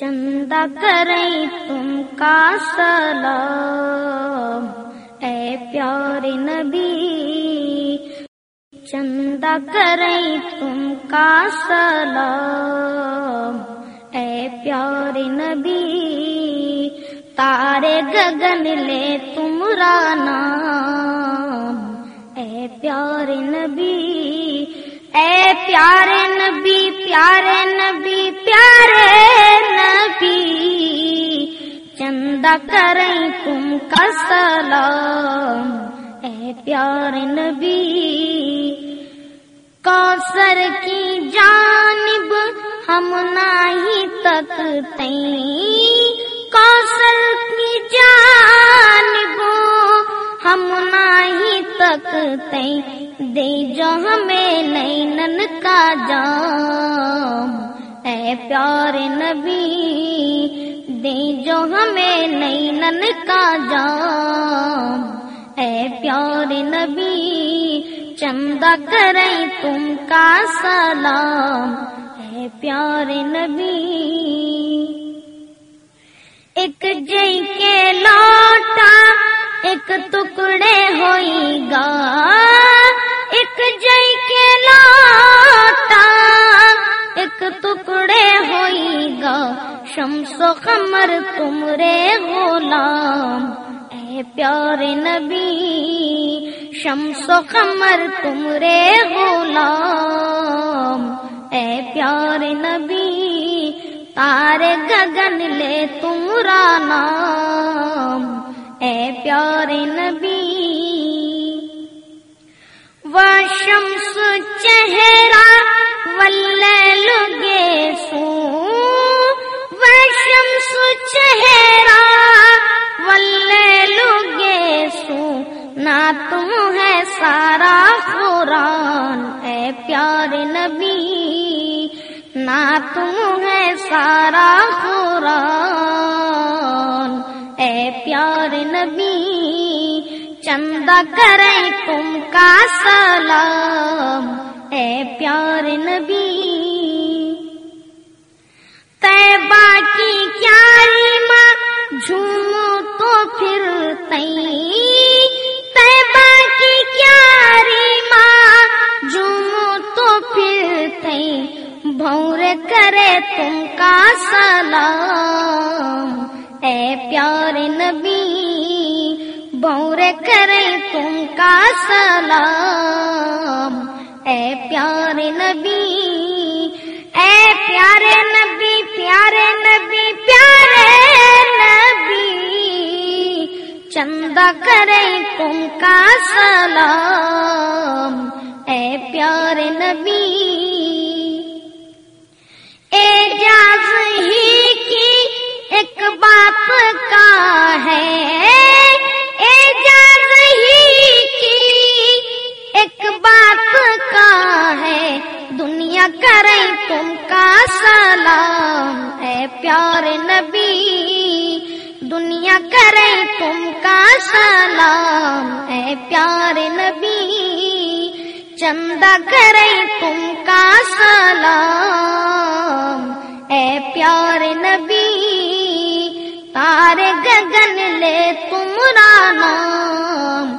چندہ کریں تم کا سلام۔ اے پیارے نبی چندہ کریں تم کا سلام۔ اے پیارے نبی، تارے گگن لے تمرا نام۔ اے پیارے نبی، اے پیارے نبی پیارے نبی، پیارے چندہ کریں تم کا سلام؟ اے پیارے نبی کوثر کی جانب ہم نہیں تک کوثر کی جانب ہم نہیں تک دے جو ہمیں نینن کا جام۔ اے پیارے نبی دے جو ہمیں نینن کا جام۔ اے پیارے نبی، چندہ کریں تم کا سلام۔ اے پیارے نبی، ایک جئی کے لوٹا، ایک ٹکڑے ہوئی گا۔ شمس و قمر تمرے غلام اے پیارے نبی، شمس و قمر تمرے غلام اے پیارے نبی، تارے گگن لے تمرا نام اے پیارے نبی۔ وہ شمس چہرہ ولے سو چہرہ ولے سو نہ تم ہے سارا قرآن، اے پیارے نبی۔ نہ تم ہے سارا قرآن، اے پیارے نبی۔ چندہ کریں تم کا سلام، اے پیارے نبی۔ سلام اے پیارے نبی بور کرے تم کا سلام اے پیارے نبی اے پیارے نبی پیارے نبی پیارے نبی چندہ کرے تم کا سلام دنیا کرے تم کا سلام، اے پیارے نبی۔ دنیا کرے تم کا سلام، اے پیارے نبی۔ چندہ کرے تم کا سلام، اے پیارے نبی۔ تارے گگن لے تمرا نام